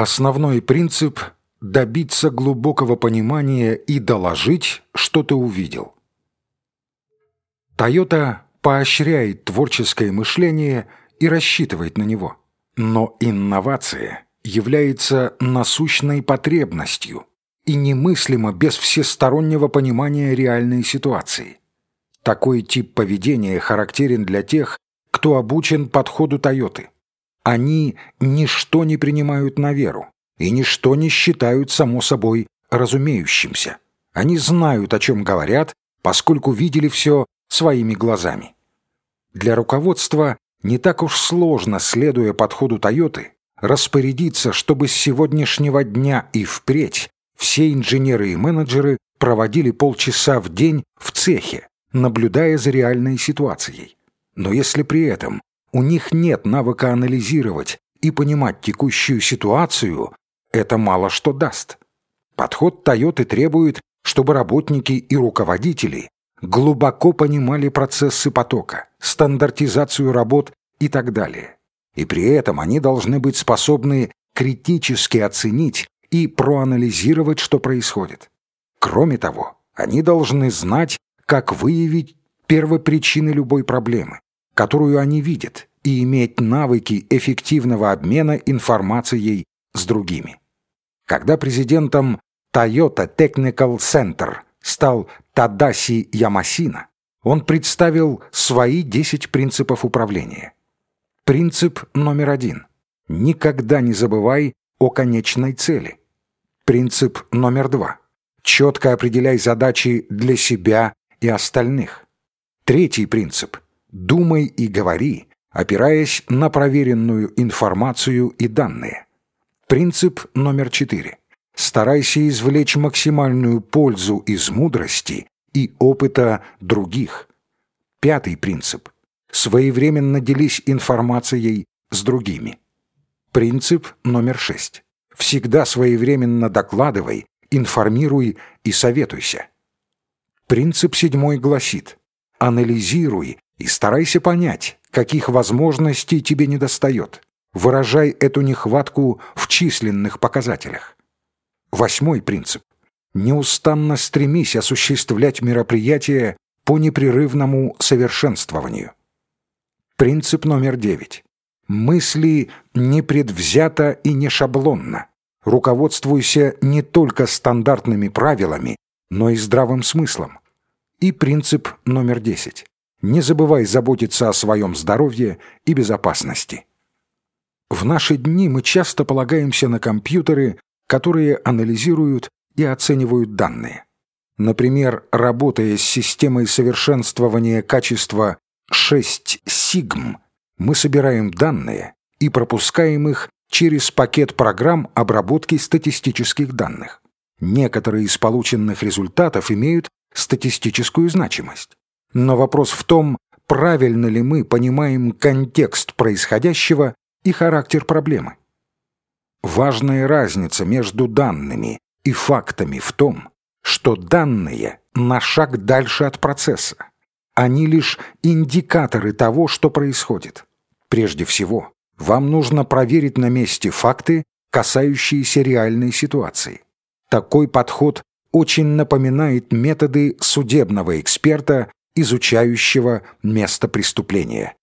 Основной принцип – добиться глубокого понимания и доложить, что ты увидел. Toyota поощряет творческое мышление и рассчитывает на него. Но инновация является насущной потребностью и немыслима без всестороннего понимания реальной ситуации. Такой тип поведения характерен для тех, кто обучен подходу Тойоты. Они ничто не принимают на веру и ничто не считают само собой разумеющимся. Они знают, о чем говорят, поскольку видели все своими глазами. Для руководства не так уж сложно, следуя подходу Тойоты, распорядиться, чтобы с сегодняшнего дня и впредь все инженеры и менеджеры проводили полчаса в день в цехе, наблюдая за реальной ситуацией. Но если при этом у них нет навыка анализировать и понимать текущую ситуацию, это мало что даст. Подход Тойоты требует, чтобы работники и руководители глубоко понимали процессы потока, стандартизацию работ и так далее. И при этом они должны быть способны критически оценить и проанализировать, что происходит. Кроме того, они должны знать, как выявить первопричины любой проблемы, которую они видят, и иметь навыки эффективного обмена информацией с другими. Когда президентом Toyota Technical Center стал Тадаси Ямасина, он представил свои 10 принципов управления. Принцип номер один. Никогда не забывай о конечной цели. Принцип номер два. Четко определяй задачи для себя и остальных. Третий принцип. Думай и говори, опираясь на проверенную информацию и данные. Принцип номер четыре. Старайся извлечь максимальную пользу из мудрости и опыта других. Пятый принцип. Своевременно делись информацией с другими. Принцип номер шесть. Всегда своевременно докладывай, информируй и советуйся. Принцип седьмой гласит «Анализируй и старайся понять, каких возможностей тебе недостает. Выражай эту нехватку в численных показателях. Восьмой принцип. Неустанно стремись осуществлять мероприятия по непрерывному совершенствованию. Принцип номер девять. Мысли непредвзято и не шаблонно. Руководствуйся не только стандартными правилами, но и здравым смыслом. И принцип номер десять. Не забывай заботиться о своем здоровье и безопасности. В наши дни мы часто полагаемся на компьютеры, которые анализируют и оценивают данные. Например, работая с системой совершенствования качества 6 Sigm, мы собираем данные и пропускаем их через пакет программ обработки статистических данных. Некоторые из полученных результатов имеют статистическую значимость. Но вопрос в том, правильно ли мы понимаем контекст происходящего и характер проблемы. Важная разница между данными и фактами в том, что данные на шаг дальше от процесса. Они лишь индикаторы того, что происходит. Прежде всего, вам нужно проверить на месте факты, касающиеся реальной ситуации. Такой подход очень напоминает методы судебного эксперта, изучающего место преступления.